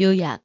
요약